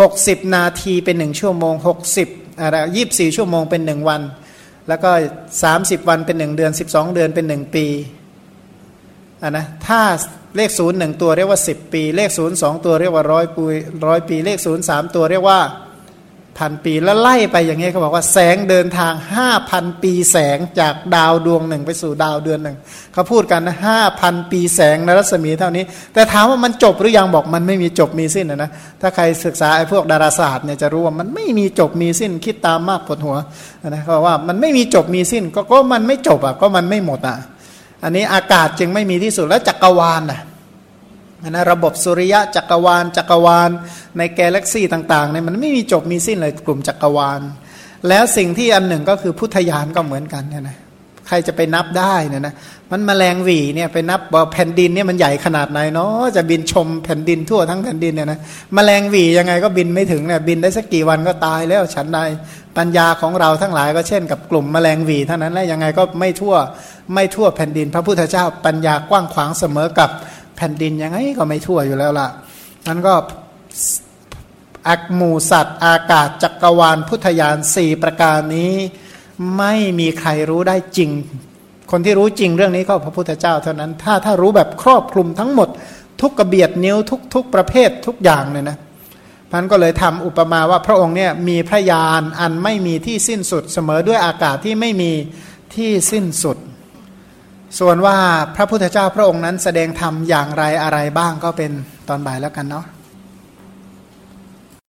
หกสิบนาทีเป็นหนึ่งชั่วโมงหกสิบอะไรยี่สี่ชั่วโมงเป็นหนึ่งวัน แล้วก็สามสิบวันเป็นหนึ่งเดือนสิบสองเดือนเป็นหนึ่งปีอะนะถ้าเลขศูนย์หนึ่งตัวเรียกว่าสิบปี เลขศูนย์สองตัวเรียกว่าร้อยปีร้อยปี เลขศูนย์สามตัวเรียกว่า พันปีแล้วไล่ไปอย่างนี้เขาบอกว่าแสงเดินทางห้าพันปีแสงจากดาวดวงหนึ่งไปสู่ดาวเดือนหนึ่งเขาพูดกันนะห้าพันปีแสงในรัศมีเท่านี้ แต่ถามว่ามันจบหรือยังบอกมันไม่มีจบมีสิ้นนะนะถ้าใครศึกษาไอ้พวกดาราศาสตร์เนี่ยจะรู้ว่ามันไม่มีจบมีสิ้นคิดตามมากปวดหัวนะเขาบอกว่ามันไม่มีจบมีสิ้นก็ก็มันไม่จบอะก็มันไม่หมดอะ อันนี้อากาศจึงไม่มีที่สุดแล้วจักรวาลน่ะ นะระบบสุริยะจักรวาล จักรวาล ในแกลเล็กซี่ต่างๆเนี่ยมันไม่มีจบมีสิ้นเลยกลุ่มจักรวาล แล้วสิ่งที่อันหนึ่งก็คือพุทธยานก็เหมือนกันเนี่ยนะใครจะไปนับได้เนี่ยนะมันมแมลงหวีเนี่ยไปนับว่าแผ่นดินเนี่ยมันใหญ่ขนาดไหนเนาะจะบินชมแผ่นดินทั่วทั้งแผ่นดินเนี่ยนะมแมลงหวียังไงก็บินไม่ถึงเนี่ยบินได้สักกี่วันก็ตายแล้วฉันใดปัญญาของเราทั้งหลายก็เช่นกับกลุ่มมแมลงหวีเท่านั้นแหละยังไงก็ไม่ทั่วไม่ทั่วแผ่นดิน พระพุทธเจ้าปัญญากว้างขวางเสมอกับ แผ่นดินยังไงก็ไม่ทั่วอยู่แล้วล่ะนั้นก็อักมูสัตว์ อากาศจักรวาลพุทธยานสี่ประการนี้ ไม่มีใครรู้ได้จริง คนที่รู้จริงเรื่องนี้ก็พระพุทธเจ้าเท่านั้น ถ้าถ้ารู้แบบครอบคลุมทั้งหมด ทุกกระเบียดนิ้วทุกทุกประเภททุกอย่างเลยนะพันก็เลยทำอุปมาว่าพระองค์เนี่ยมีพระยานอันไม่มีที่สิ้นสุดเสมอด้วยอากาศที่ไม่มีที่สิ้นสุด ส่วนว่าพระพุทธเจ้าพระองค์นั้นแสดงธรรมอย่างไรอะไรบ้างก็เป็นตอนบ่ายแล้วกันเนาะ